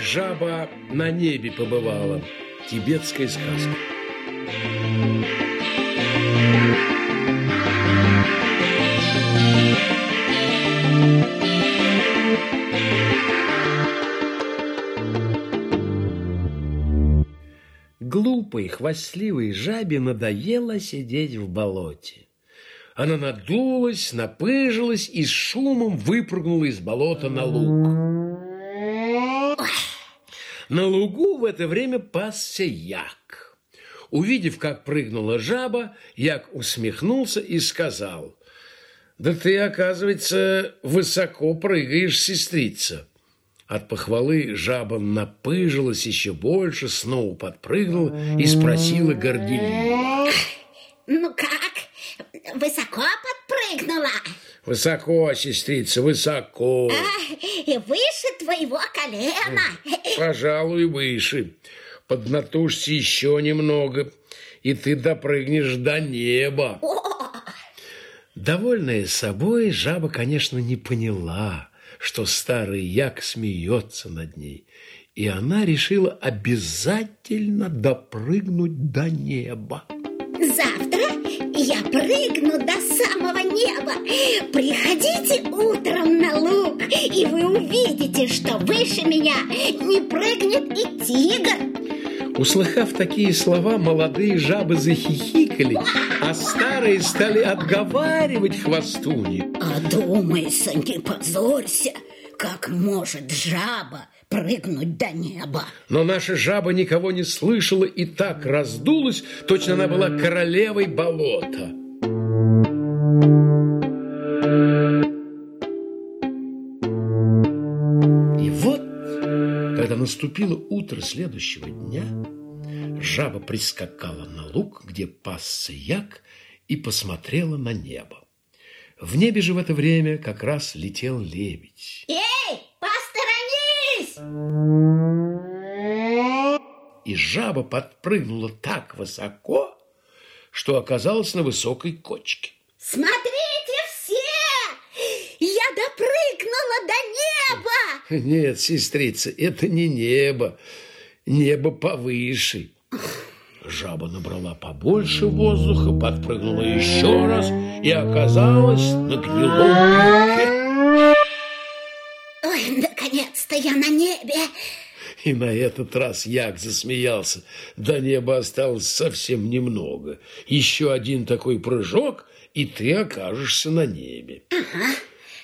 жаба на небе побывала. Тибетская сказка. Глупой, хвастливой жабе надоело сидеть в болоте. Она надулась, напыжилась и с шумом выпрыгнула из болота на луг. На лугу в это время пасся як. Увидев, как прыгнула жаба, як усмехнулся и сказал, «Да ты, оказывается, высоко прыгаешь, сестрица». От похвалы жаба напыжилась еще больше, снова подпрыгнула и спросила горделиво. Ну как? Высоко подпрыгнула? Высоко, сестрица, высоко. А, выше твоего колена. Пожалуй, выше. Поднатужься еще немного, и ты допрыгнешь до неба. О, Довольная собой, жаба, конечно, не поняла, что старый як смеется над ней, и она решила обязательно допрыгнуть до неба. завтра я прыгну до самого неба. Приходите утром на луг, и вы увидите, что выше меня не прыгнет и тигр. Услыхав такие слова, молодые жабы захихикали, а старые стали отговаривать хвостунью. Одумайся, не позорься, как может жаба прыгнуть до неба. Но наша жаба никого не слышала и так раздулась, точно она была королевой болота. И вот, когда наступило утро следующего дня, жаба прискакала на луг, где пасся як, и посмотрела на небо. В небе же в это время как раз летел лебедь. Эй, И жаба подпрыгнула так высоко, что оказалась на высокой кочке. Смотрите все! Я допрыгнула до неба! Нет, сестрица, это не небо. Небо повыше. Жаба набрала побольше воздуха, подпрыгнула еще раз и оказалась на гнилом пеньке. Ой, наконец-то я на небе! И на этот раз Як засмеялся. До неба осталось совсем немного. Еще один такой прыжок, и ты окажешься на небе.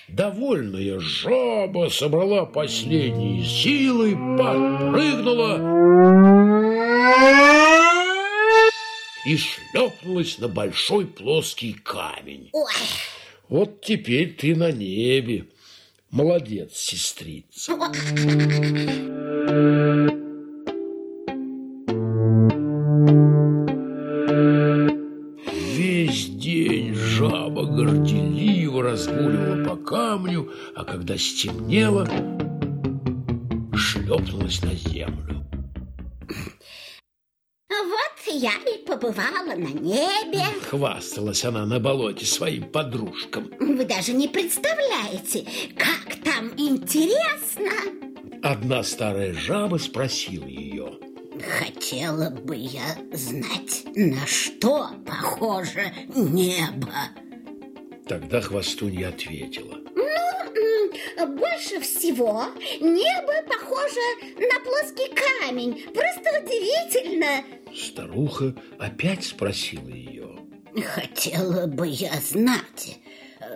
Довольная жаба собрала последние силы, подпрыгнула и шлепнулась на большой плоский камень. Ой, Вот теперь ты на небе. Молодец, сестрица. Весь день жаба горделиво разгуливала по камню, а когда стемнело, шлепнулась на землю. Вот я и побывала на небе. Хвасталась она на болоте своим подружкам. Вы даже не представляете, как там интересно. Одна старая жаба спросила ее. Хотела бы я знать, на что похоже небо. Тогда хвостунья ответила. Больше всего небо похоже на плоский камень. Просто удивительно. Старуха опять спросила ее. Хотела бы я знать,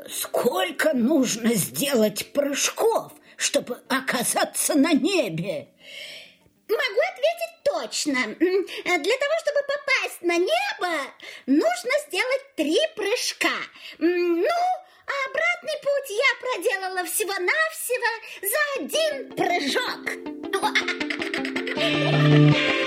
сколько нужно сделать прыжков, чтобы оказаться на небе. Могу ответить точно. Для того, чтобы попасть на небо, нужно сделать всего-навсего за один прыжок.